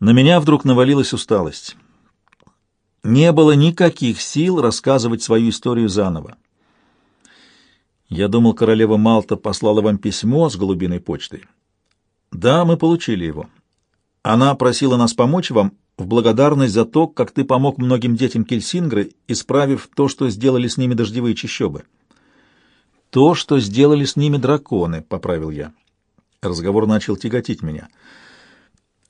На меня вдруг навалилась усталость. Не было никаких сил рассказывать свою историю заново. Я думал, королева Малта послала вам письмо с голубиной почтой. Да, мы получили его. Она просила нас помочь вам в благодарность за то, как ты помог многим детям Кельсингры, исправив то, что сделали с ними дождевые чащобы. То, что сделали с ними драконы, — поправил я. Разговор начал тяготить меня.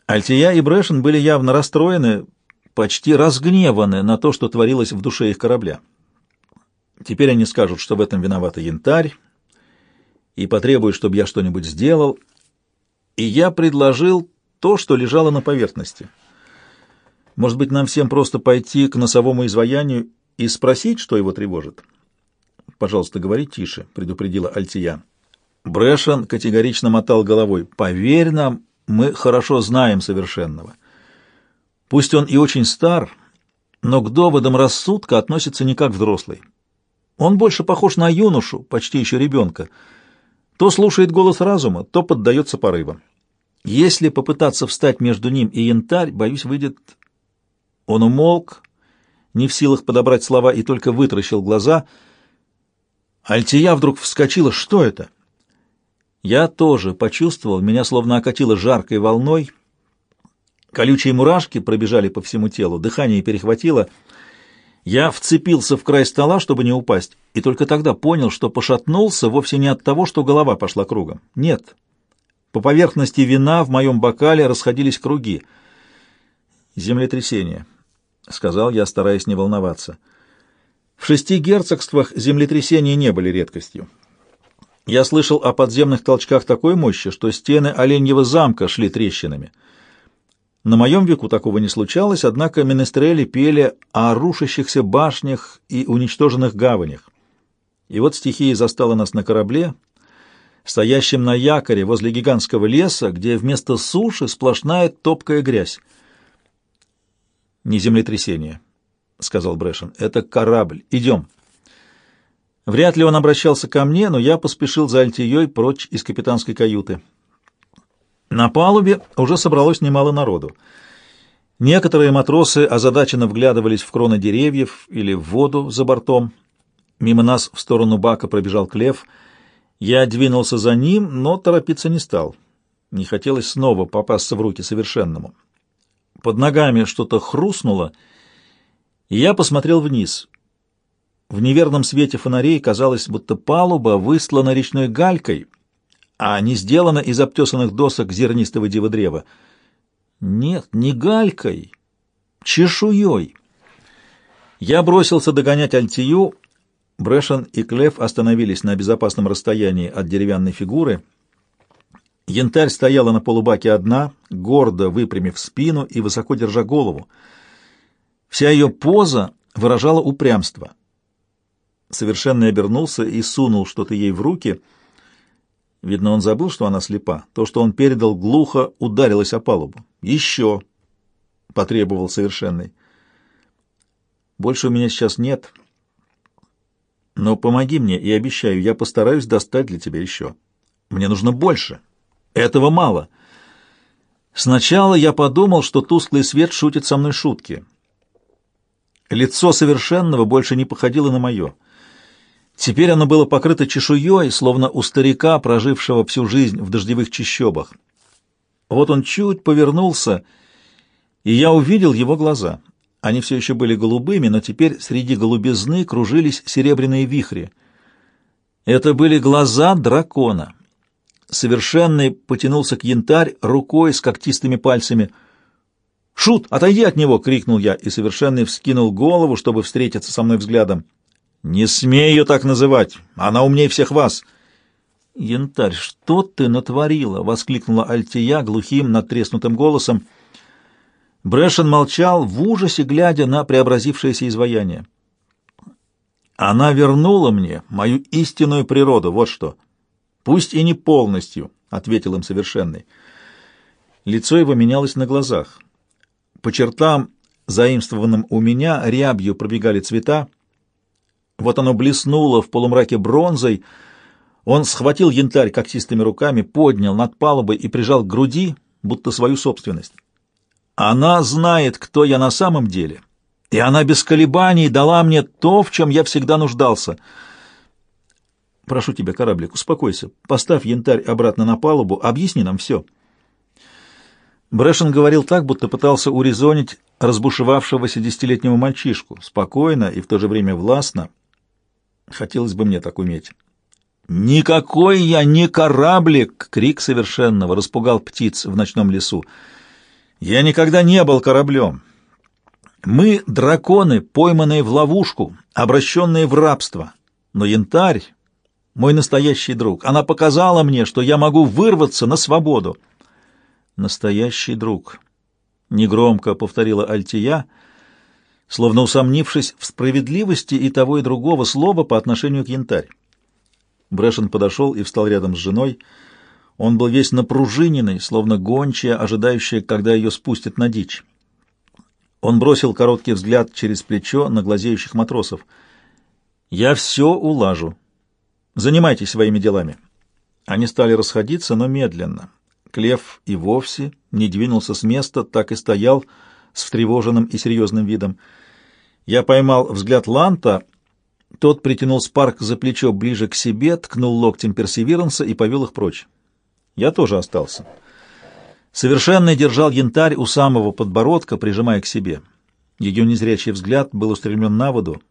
Альтия и Брэшен были явно расстроены, почти разгневаны на то, что творилось в душе их корабля. Теперь они скажут, что в этом виновата янтарь, и потребуют, чтобы я что-нибудь сделал, и я предложил то, что лежало на поверхности. Может быть, нам всем просто пойти к носовому изваянию и спросить, что его тревожит? «Пожалуйста, говори тише», — предупредила Альтия. Брэшен категорично мотал головой. «Поверь нам, мы хорошо знаем совершенного. Пусть он и очень стар, но к доводам рассудка относится не как взрослый. Он больше похож на юношу, почти еще ребенка. То слушает голос разума, то поддается порывам. Если попытаться встать между ним и янтарь, боюсь, выйдет... Он умолк, не в силах подобрать слова, и только вытращил глаза. Альтия вдруг вскочила. Что это? Я тоже почувствовал, меня словно окатило жаркой волной. Колючие мурашки пробежали по всему телу, дыхание перехватило. Я вцепился в край стола, чтобы не упасть, и только тогда понял, что пошатнулся вовсе не от того, что голова пошла кругом. Нет, по поверхности вина в моем бокале расходились круги. «Землетрясение», — сказал я, стараясь не волноваться. В шести герцогствах землетрясения не были редкостью. Я слышал о подземных толчках такой мощи, что стены Оленьего замка шли трещинами. На моем веку такого не случалось, однако менестрели пели о рушащихся башнях и уничтоженных гаванях. И вот стихия застала нас на корабле, стоящем на якоре возле гигантского леса, где вместо суши сплошная топкая грязь. «Не землетрясение», — сказал Брэшен, — «это корабль. Идем». Вряд ли он обращался ко мне, но я поспешил за Альтией прочь из капитанской каюты. На палубе уже собралось немало народу. Некоторые матросы озадаченно вглядывались в кроны деревьев или в воду за бортом. Мимо нас в сторону бака пробежал Клев — я двинулся за ним, но торопиться не стал. Не хотелось снова попасться в руки совершенному. Под ногами что-то хрустнуло, и я посмотрел вниз. В неверном свете фонарей казалось, будто палуба выслана речной галькой, а не сделана из обтесанных досок зернистого диводрева. Нет, не галькой, чешуей. Я бросился догонять Альтию, Брэшен и Клев остановились на безопасном расстоянии от деревянной фигуры. Янтарь стояла на полубаке одна, гордо выпрямив спину и высоко держа голову. Вся ее поза выражала упрямство. Совершенно обернулся и сунул что-то ей в руки. Видно, он забыл, что она слепа. То, что он передал, глухо ударилось о палубу. «Еще!» — потребовал совершенный. «Больше у меня сейчас нет», но помоги мне и обещаю, я постараюсь достать для тебя еще. Мне нужно больше. Этого мало. Сначала я подумал, что тусклый свет шутит со мной шутки. Лицо совершенного больше не походило на мое. Теперь оно было покрыто чешуей, словно у старика, прожившего всю жизнь в дождевых чащобах. Вот он чуть повернулся, и я увидел его глаза — они все еще были голубыми, но теперь среди голубизны кружились серебряные вихри. Это были глаза дракона. Совершенный потянулся к янтарь рукой с когтистыми пальцами. «Шут, отойди от него!» — крикнул я, и Совершенный вскинул голову, чтобы встретиться со мной взглядом. «Не смей ее так называть! Она умнее всех вас!» «Янтарь, что ты натворила?» — воскликнула Альтия глухим, надтреснутым голосом — Брэшен молчал, в ужасе глядя на преобразившееся изваяние. «Она вернула мне мою истинную природу, вот что. Пусть и не полностью», — ответил им совершенный. Лицо его менялось на глазах. По чертам, заимствованным у меня, рябью пробегали цвета. Вот оно блеснуло в полумраке бронзой. Он схватил янтарь когтистыми руками, поднял над палубой и прижал к груди, будто свою собственность. Она знает, кто я на самом деле, и она без колебаний дала мне то, в чем я всегда нуждался. Прошу тебя, кораблик, успокойся, поставь янтарь обратно на палубу, объясни нам все». Брэшен говорил так, будто пытался урезонить разбушевавшегося десятилетнего мальчишку, спокойно и в то же время властно. Хотелось бы мне так уметь. «Никакой я не кораблик!» — крик совершенного распугал птиц в ночном лесу. «Я никогда не был кораблем. Мы — драконы, пойманные в ловушку, обращенные в рабство. Но янтарь — мой настоящий друг. Она показала мне, что я могу вырваться на свободу». «Настоящий друг», — негромко повторила Альтия, словно усомнившись в справедливости и того и другого слова по отношению к янтарь. Брэшен подошел и встал рядом с женой. Он был весь напружиненный, словно гончая, ожидающая, когда ее спустят на дичь. Он бросил короткий взгляд через плечо на глазеющих матросов. «Я все улажу. Занимайтесь своими делами». Они стали расходиться, но медленно. Клев и вовсе не двинулся с места, так и стоял с встревоженным и серьезным видом. Я поймал взгляд Ланта — тот притянул Спарк за плечо ближе к себе, ткнул локтем Персеверанса и повел их прочь. Я тоже остался. Совершенно держал янтарь у самого подбородка, прижимая к себе. Ее незрячий взгляд был устремлен на воду.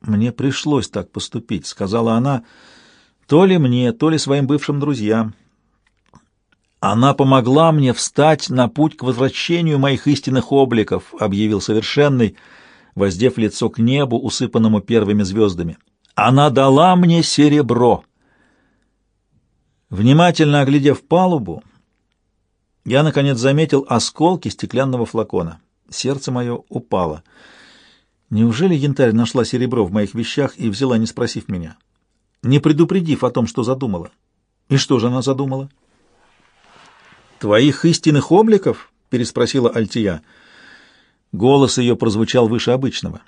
«Мне пришлось так поступить», — сказала она, — «то ли мне, то ли своим бывшим друзьям». «Она помогла мне встать на путь к возвращению моих истинных обликов», — объявил совершенный, — воздев лицо к небу, усыпанному первыми звездами. «Она дала мне серебро!» Внимательно оглядев палубу, я, наконец, заметил осколки стеклянного флакона. Сердце мое упало. Неужели янтарь нашла серебро в моих вещах и взяла, не спросив меня, не предупредив о том, что задумала? И что же она задумала? «Твоих истинных обликов?» — переспросила Альтия. Голос ее прозвучал выше обычного.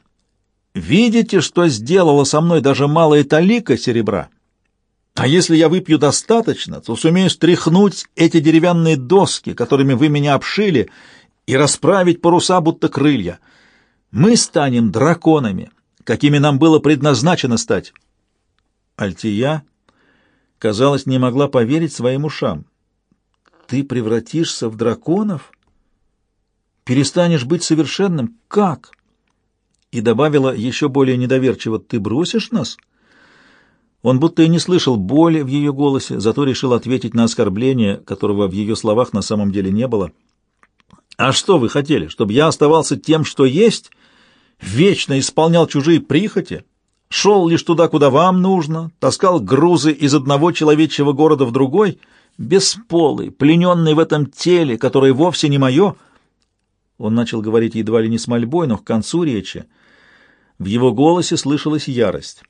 «Видите, что сделала со мной даже малая талика серебра? А если я выпью достаточно, то сумею стряхнуть эти деревянные доски, которыми вы меня обшили, и расправить паруса, будто крылья. Мы станем драконами, какими нам было предназначено стать». Альтия, казалось, не могла поверить своим ушам. «Ты превратишься в драконов?» перестанешь быть совершенным? Как?» И добавила еще более недоверчиво, «Ты бросишь нас?» Он будто и не слышал боли в ее голосе, зато решил ответить на оскорбление, которого в ее словах на самом деле не было. «А что вы хотели, чтобы я оставался тем, что есть, вечно исполнял чужие прихоти, шел лишь туда, куда вам нужно, таскал грузы из одного человечьего города в другой, бесполый, плененный в этом теле, которое вовсе не мое?» Он начал говорить едва ли не с мольбой, но к концу речи в его голосе слышалась ярость.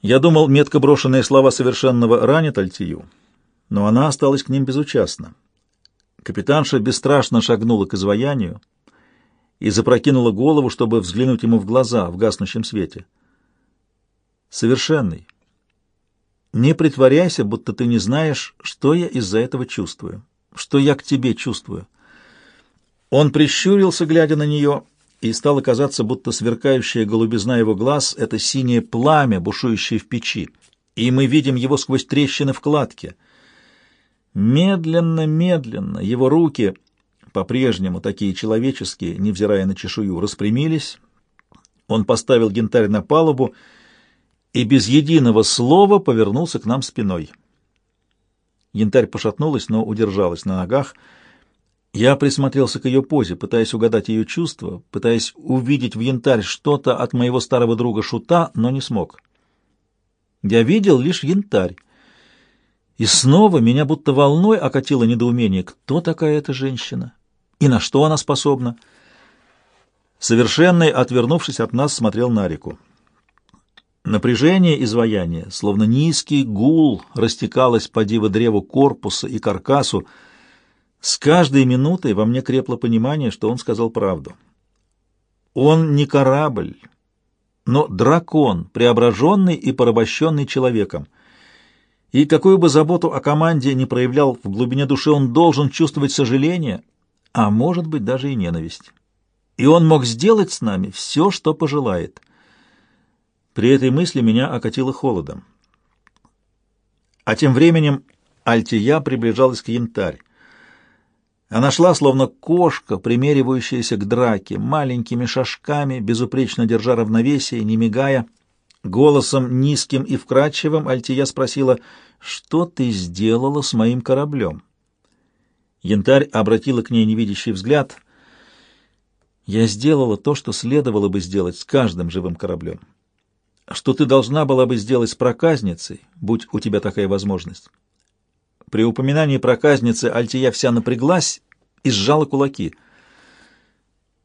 Я думал, метко брошенные слова совершенного ранят Альтию, но она осталась к ним безучастна. Капитанша бесстрашно шагнула к изваянию и запрокинула голову, чтобы взглянуть ему в глаза в гаснущем свете. «Совершенный, не притворяйся, будто ты не знаешь, что я из-за этого чувствую, что я к тебе чувствую». Он прищурился, глядя на нее, и стало казаться, будто сверкающая голубизна его глаз — это синее пламя, бушующее в печи, и мы видим его сквозь трещины в кладке. Медленно, медленно его руки, по-прежнему такие человеческие, невзирая на чешую, распрямились. Он поставил янтарь на палубу и без единого слова повернулся к нам спиной. Янтарь пошатнулась, но удержалась на ногах — я присмотрелся к ее позе, пытаясь угадать ее чувства, пытаясь увидеть в янтарь что-то от моего старого друга Шута, но не смог. Я видел лишь янтарь. И снова меня будто волной окатило недоумение, кто такая эта женщина и на что она способна. Совершенный, отвернувшись от нас, смотрел на реку. Напряжение изваяния, словно низкий гул, растекалось по диво древу корпуса и каркасу, с каждой минутой во мне крепло понимание, что он сказал правду. Он не корабль, но дракон, преображенный и порабощенный человеком. И какую бы заботу о команде не проявлял в глубине души, он должен чувствовать сожаление, а может быть даже и ненависть. И он мог сделать с нами все, что пожелает. При этой мысли меня окатило холодом. А тем временем Альтия приближалась к янтарь. Она шла, словно кошка, примеривающаяся к драке, маленькими шажками, безупречно держа равновесие, не мигая. Голосом низким и вкрадчивым Альтия спросила, «Что ты сделала с моим кораблем?» Янтарь обратила к ней невидящий взгляд. «Я сделала то, что следовало бы сделать с каждым живым кораблем. Что ты должна была бы сделать с проказницей, будь у тебя такая возможность. При упоминании проказницы Альтия вся напряглась и сжала кулаки.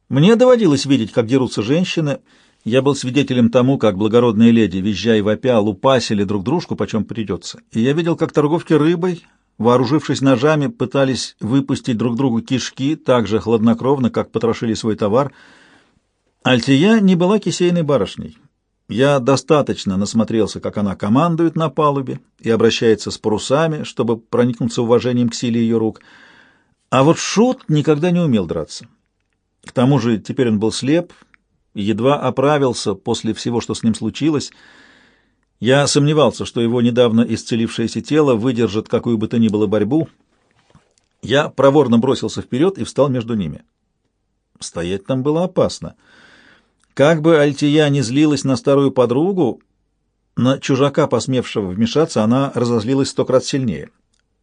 Мне доводилось видеть, как дерутся женщины. Я был свидетелем тому, как благородные леди, визжая и вопя, лупасили друг дружку, почем придется. И я видел, как торговки рыбой, вооружившись ножами, пытались выпустить друг другу кишки так же хладнокровно, как потрошили свой товар. Альтия не была кисейной барышней. Я достаточно насмотрелся, как она командует на палубе и обращается с парусами, чтобы проникнуться уважением к силе ее рук. А вот Шут никогда не умел драться. К тому же теперь он был слеп едва оправился после всего, что с ним случилось. Я сомневался, что его недавно исцелившееся тело выдержит какую бы то ни было борьбу. Я проворно бросился вперед и встал между ними. Стоять там было опасно — как бы Альтия не злилась на старую подругу, на чужака, посмевшего вмешаться, она разозлилась сто крат сильнее.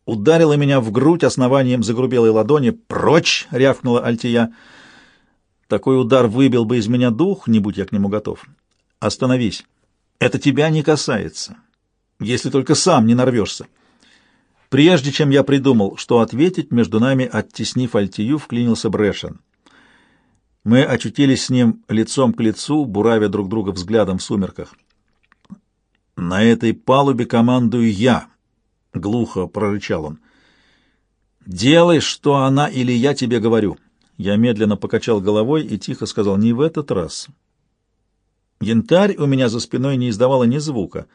Ударила меня в грудь основанием загрубелой ладони. «Прочь!» — рявкнула Альтия. Такой удар выбил бы из меня дух, не будь я к нему готов. «Остановись. Это тебя не касается, если только сам не нарвешься». Прежде чем я придумал, что ответить, между нами, оттеснив Альтию, вклинился Брэшен. Мы очутились с ним лицом к лицу, буравя друг друга взглядом в сумерках. «На этой палубе командую я», — глухо прорычал он. «Делай, что она или я тебе говорю». Я медленно покачал головой и тихо сказал, «Не в этот раз». Янтарь у меня за спиной не издавала ни звука.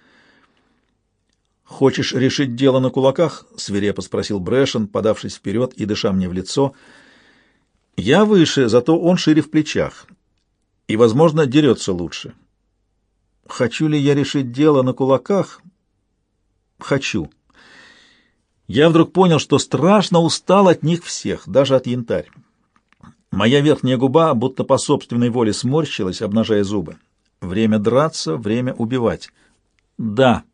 «Хочешь решить дело на кулаках?» — свирепо спросил Брэшен, подавшись вперед и дыша мне в лицо — я выше, зато он шире в плечах. И, возможно, дерется лучше. Хочу ли я решить дело на кулаках? Хочу. Я вдруг понял, что страшно устал от них всех, даже от янтарь. Моя верхняя губа будто по собственной воле сморщилась, обнажая зубы. Время драться, время убивать. Да.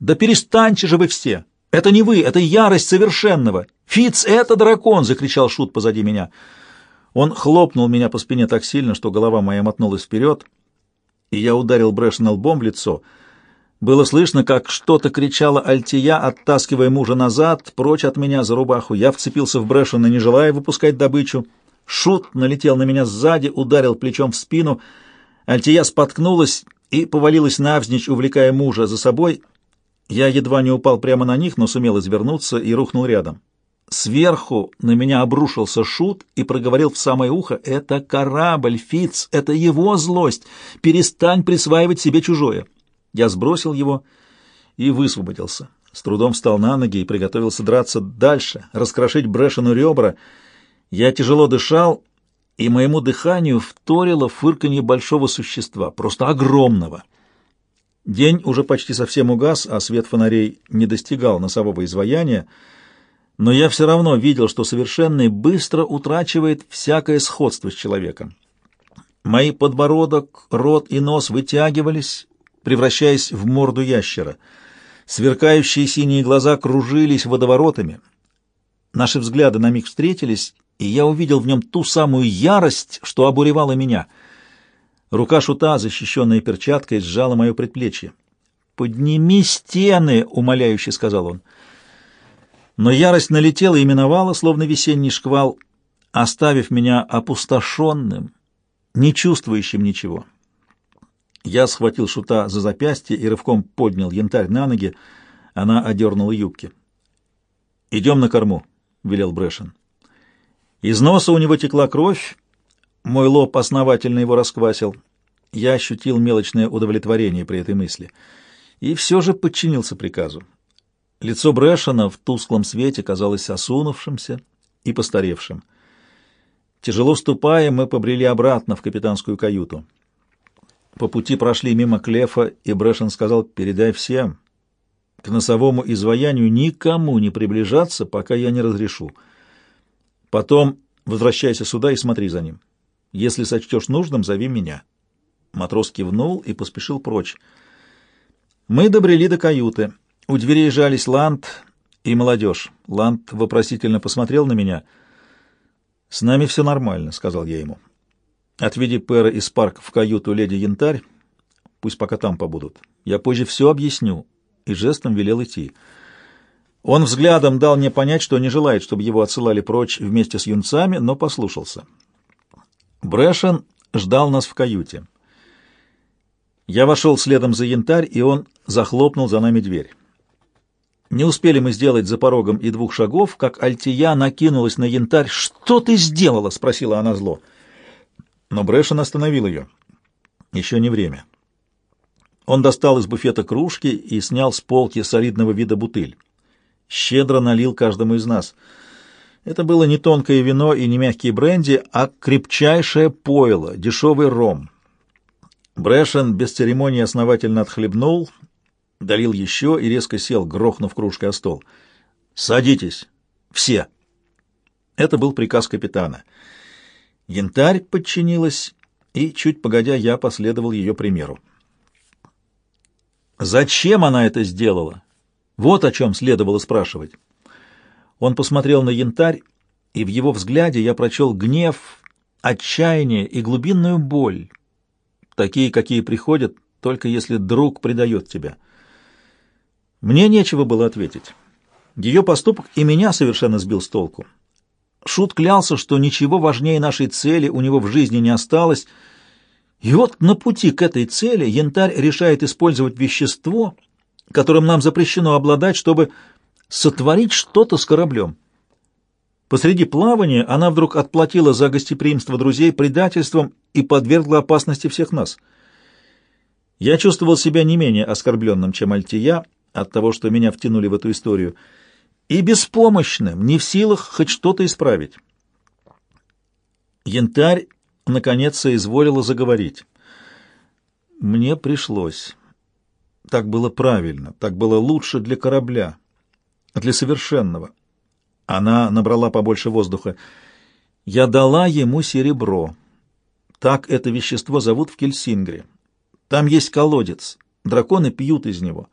Да перестаньте же вы все! Это не вы, это ярость совершенного. Фиц, это дракон, закричал шут позади меня. Он хлопнул меня по спине так сильно, что голова моя мотнулась вперед, и я ударил Брэшна лбом в лицо. Было слышно, как что-то кричала Альтия, оттаскивая мужа назад, прочь от меня за рубаху. Я вцепился в Брэшена, не желая выпускать добычу. Шут налетел на меня сзади, ударил плечом в спину. Альтия споткнулась и повалилась навзничь, увлекая мужа за собой. Я едва не упал прямо на них, но сумел извернуться и рухнул рядом. Сверху на меня обрушился шут и проговорил в самое ухо, «Это корабль, Фиц, это его злость! Перестань присваивать себе чужое!» Я сбросил его и высвободился. С трудом встал на ноги и приготовился драться дальше, раскрошить Брэшену ребра. Я тяжело дышал, и моему дыханию вторило фырканье большого существа, просто огромного. День уже почти совсем угас, а свет фонарей не достигал носового изваяния, но я все равно видел, что совершенный быстро утрачивает всякое сходство с человеком. Мои подбородок, рот и нос вытягивались, превращаясь в морду ящера. Сверкающие синие глаза кружились водоворотами. Наши взгляды на миг встретились, и я увидел в нем ту самую ярость, что обуревала меня — Рука шута, защищенная перчаткой, сжала мое предплечье. «Подними стены!» — умоляюще сказал он. Но ярость налетела и миновала, словно весенний шквал, оставив меня опустошенным, не чувствующим ничего. Я схватил шута за запястье и рывком поднял янтарь на ноги. Она одернула юбки. «Идем на корму», — велел Брэшен. Из носа у него текла кровь, мой лоб основательно его расквасил. Я ощутил мелочное удовлетворение при этой мысли. и все же подчинился приказу. Лицо Брэшена в тусклом свете казалось осунувшимся и постаревшим. Тяжело ступая, мы побрели обратно в капитанскую каюту. По пути прошли мимо Клефа, и Брэшен сказал, «Передай всем, к носовому изваянию никому не приближаться, пока я не разрешу. Потом возвращайся сюда и смотри за ним. Если сочтешь нужным, зови меня». Матрос кивнул и поспешил прочь. Мы добрели до каюты. У дверей жались Ланд и молодежь. Ланд вопросительно посмотрел на меня. «С нами все нормально», — сказал я ему. «Отведи Пэра и Спарк в каюту леди Янтарь. Пусть пока там побудут. Я позже все объясню». И жестом велел идти. Он взглядом дал мне понять, что не желает, чтобы его отсылали прочь вместе с юнцами, но послушался. Брэшен ждал нас в каюте. Я вошел следом за янтарь, и он захлопнул за нами дверь. Не успели мы сделать за порогом и двух шагов, как Альтия накинулась на янтарь. «Что ты сделала?» — спросила она зло. Но Брэшен остановил ее. Еще не время. Он достал из буфета кружки и снял с полки солидного вида бутыль. Щедро налил каждому из нас. Это было не тонкое вино и не мягкие бренди, а крепчайшее пойло, дешевый ром. Брэшен без церемонии основательно отхлебнул, долил еще и резко сел, грохнув кружкой о стол. «Садитесь! Все!» Это был приказ капитана. Янтарь подчинилась, и, чуть погодя, я последовал ее примеру. Зачем она это сделала? Вот о чем следовало спрашивать. Он посмотрел на янтарь, и в его взгляде я прочел гнев, отчаяние и глубинную боль такие, какие приходят, только если друг предает тебя. Мне нечего было ответить. Ее поступок и меня совершенно сбил с толку. Шут клялся, что ничего важнее нашей цели у него в жизни не осталось, и вот на пути к этой цели янтарь решает использовать вещество, которым нам запрещено обладать, чтобы сотворить что-то с кораблем. Посреди плавания она вдруг отплатила за гостеприимство друзей предательством и подвергла опасности всех нас. Я чувствовал себя не менее оскорбленным, чем Альтия, от того, что меня втянули в эту историю, и беспомощным, не в силах хоть что-то исправить. Янтарь, наконец, соизволила заговорить. Мне пришлось. Так было правильно, так было лучше для корабля, для совершенного. Она набрала побольше воздуха. «Я дала ему серебро. Так это вещество зовут в Кельсингре. Там есть колодец. Драконы пьют из него.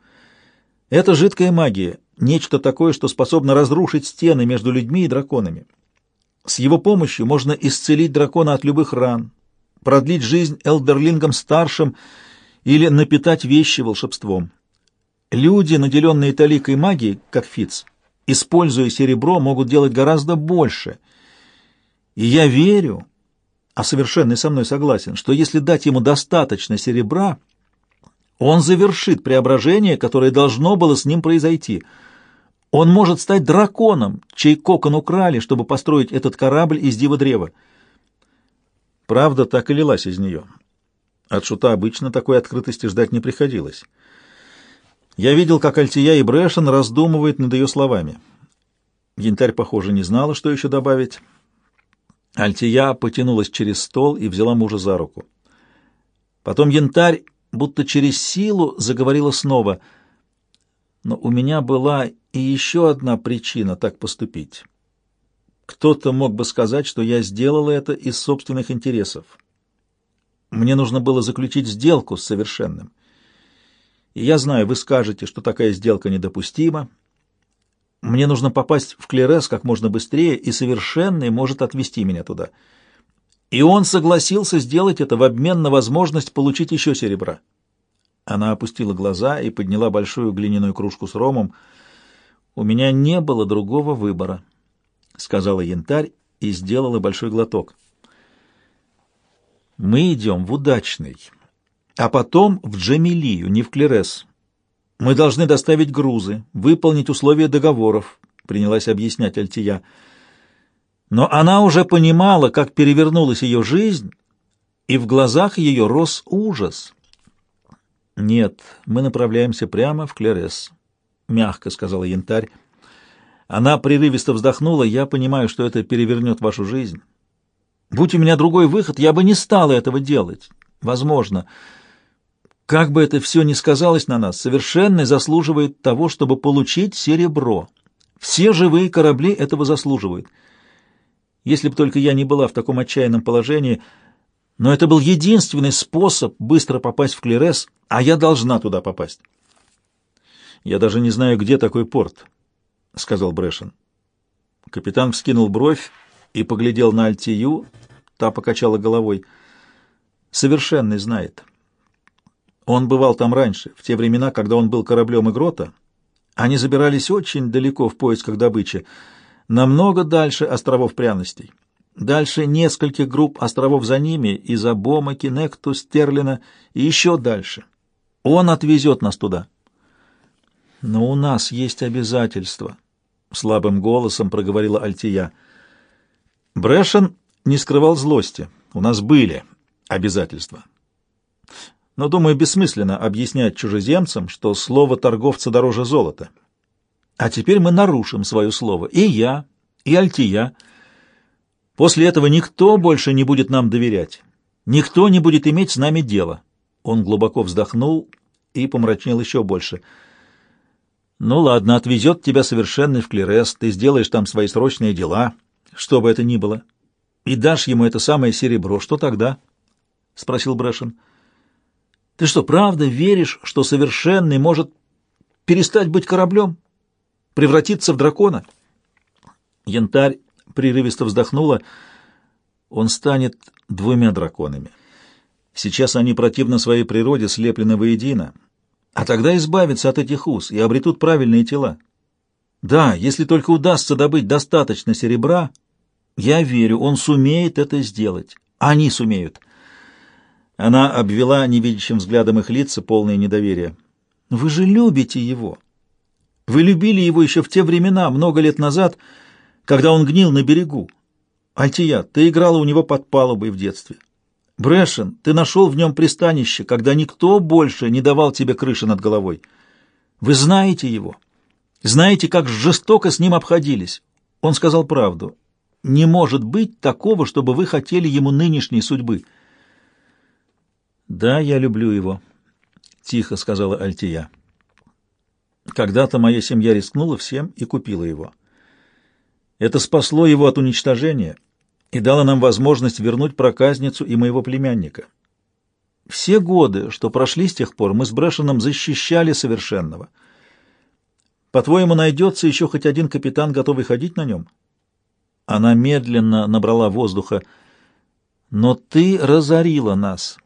Это жидкая магия, нечто такое, что способно разрушить стены между людьми и драконами. С его помощью можно исцелить дракона от любых ран, продлить жизнь элдерлингам старшим или напитать вещи волшебством. Люди, наделенные таликой магии, как Фиц, используя серебро, могут делать гораздо больше. И я верю, а совершенный со мной согласен, что если дать ему достаточно серебра, он завершит преображение, которое должно было с ним произойти. Он может стать драконом, чей кокон украли, чтобы построить этот корабль из дива древа. Правда так и лилась из нее. От шута обычно такой открытости ждать не приходилось. Я видел, как Альтия и Брэшен раздумывают над ее словами. Янтарь, похоже, не знала, что еще добавить. Альтия потянулась через стол и взяла мужа за руку. Потом Янтарь, будто через силу, заговорила снова. Но у меня была и еще одна причина так поступить. Кто-то мог бы сказать, что я сделала это из собственных интересов. Мне нужно было заключить сделку с совершенным. И я знаю, вы скажете, что такая сделка недопустима. Мне нужно попасть в Клерес как можно быстрее, и Совершенный может отвезти меня туда. И он согласился сделать это в обмен на возможность получить еще серебра. Она опустила глаза и подняла большую глиняную кружку с ромом. «У меня не было другого выбора», — сказала янтарь и сделала большой глоток. «Мы идем в удачный» а потом в Джамилию, не в Клерес. Мы должны доставить грузы, выполнить условия договоров, принялась объяснять Альтия. Но она уже понимала, как перевернулась ее жизнь, и в глазах ее рос ужас. «Нет, мы направляемся прямо в Клерес», — мягко сказала Янтарь. Она прерывисто вздохнула. «Я понимаю, что это перевернет вашу жизнь. Будь у меня другой выход, я бы не стала этого делать. Возможно. Как бы это все ни сказалось на нас, совершенный заслуживает того, чтобы получить серебро. Все живые корабли этого заслуживают. Если бы только я не была в таком отчаянном положении, но это был единственный способ быстро попасть в Клерес, а я должна туда попасть. «Я даже не знаю, где такой порт», — сказал Брэшен. Капитан вскинул бровь и поглядел на Альтию, та покачала головой. «Совершенный знает. Он бывал там раньше, в те времена, когда он был кораблем Игрота. Они забирались очень далеко в поисках добычи, намного дальше островов пряностей. Дальше нескольких групп островов за ними, из Абома, Кинекту, Стерлина и еще дальше. Он отвезет нас туда. Но у нас есть обязательства, — слабым голосом проговорила Альтия. Брэшен не скрывал злости. У нас были обязательства. Но, думаю, бессмысленно объяснять чужеземцам, что слово торговца дороже золота. А теперь мы нарушим свое слово. И я, и Альтия — После этого никто больше не будет нам доверять. Никто не будет иметь с нами дела. Он глубоко вздохнул и помрачнел еще больше. Ну ладно, отвезет тебя совершенный в Клерес, ты сделаешь там свои срочные дела, что бы это ни было, и дашь ему это самое серебро. Что тогда? — спросил Брэшен. — Ты что, правда веришь, что совершенный может перестать быть кораблем, превратиться в дракона? Янтарь прерывисто вздохнула. Он станет двумя драконами. Сейчас они противно своей природе слеплены воедино, а тогда избавятся от этих уз и обретут правильные тела. Да, если только удастся добыть достаточно серебра, я верю, он сумеет это сделать. Они сумеют. Она обвела невидящим взглядом их лица, полное недоверия. Вы же любите его. Вы любили его еще в те времена, много лет назад, — когда он гнил на берегу. Альтия, ты играла у него под палубой в детстве. Брэшен, ты нашел в нем пристанище, когда никто больше не давал тебе крыши над головой. Вы знаете его. Знаете, как жестоко с ним обходились. Он сказал правду. Не может быть такого, чтобы вы хотели ему нынешней судьбы. Да, я люблю его, тихо сказала Альтия. Когда-то моя семья рискнула всем и купила его. Это спасло его от уничтожения и дало нам возможность вернуть проказницу и моего племянника. Все годы, что прошли с тех пор, мы с Брэшеном защищали совершенного. По-твоему, найдется еще хоть один капитан, готовый ходить на нем? Она медленно набрала воздуха. Но ты разорила нас.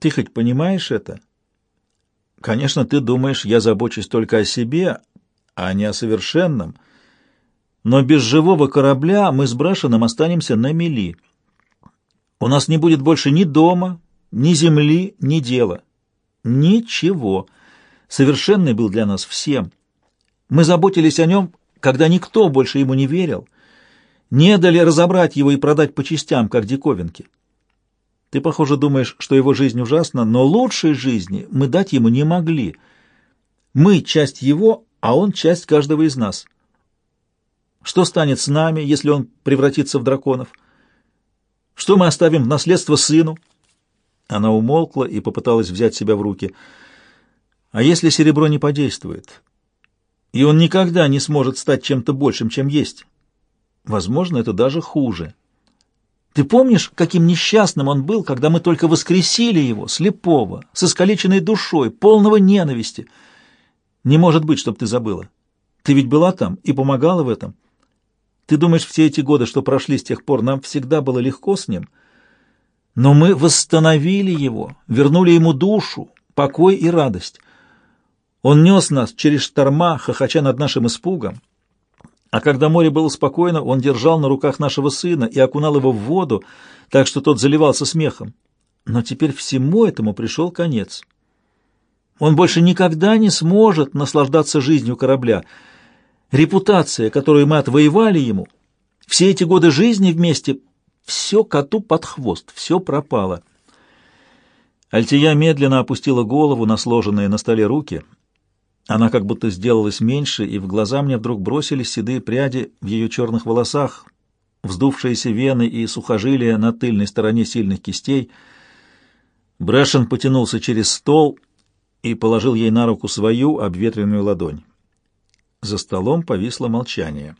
Ты хоть понимаешь это? Конечно, ты думаешь, я забочусь только о себе, а не о совершенном — но без живого корабля мы с Брашином останемся на мели. У нас не будет больше ни дома, ни земли, ни дела. Ничего. Совершенный был для нас всем. Мы заботились о нем, когда никто больше ему не верил. Не дали разобрать его и продать по частям, как диковинки. Ты, похоже, думаешь, что его жизнь ужасна, но лучшей жизни мы дать ему не могли. Мы — часть его, а он — часть каждого из нас». Что станет с нами, если он превратится в драконов? Что мы оставим в наследство сыну?» Она умолкла и попыталась взять себя в руки. «А если серебро не подействует, и он никогда не сможет стать чем-то большим, чем есть? Возможно, это даже хуже. Ты помнишь, каким несчастным он был, когда мы только воскресили его, слепого, с искалеченной душой, полного ненависти? Не может быть, чтоб ты забыла. Ты ведь была там и помогала в этом». Ты думаешь, все эти годы, что прошли с тех пор, нам всегда было легко с ним? Но мы восстановили его, вернули ему душу, покой и радость. Он нес нас через шторма, хохоча над нашим испугом. А когда море было спокойно, он держал на руках нашего сына и окунал его в воду, так что тот заливался смехом. Но теперь всему этому пришел конец. Он больше никогда не сможет наслаждаться жизнью корабля — репутация, которую мы отвоевали ему, все эти годы жизни вместе, все коту под хвост, все пропало. Альтия медленно опустила голову на сложенные на столе руки. Она как будто сделалась меньше, и в глаза мне вдруг бросились седые пряди в ее черных волосах, вздувшиеся вены и сухожилия на тыльной стороне сильных кистей. Брэшен потянулся через стол и положил ей на руку свою обветренную ладонь. За столом повисло молчание.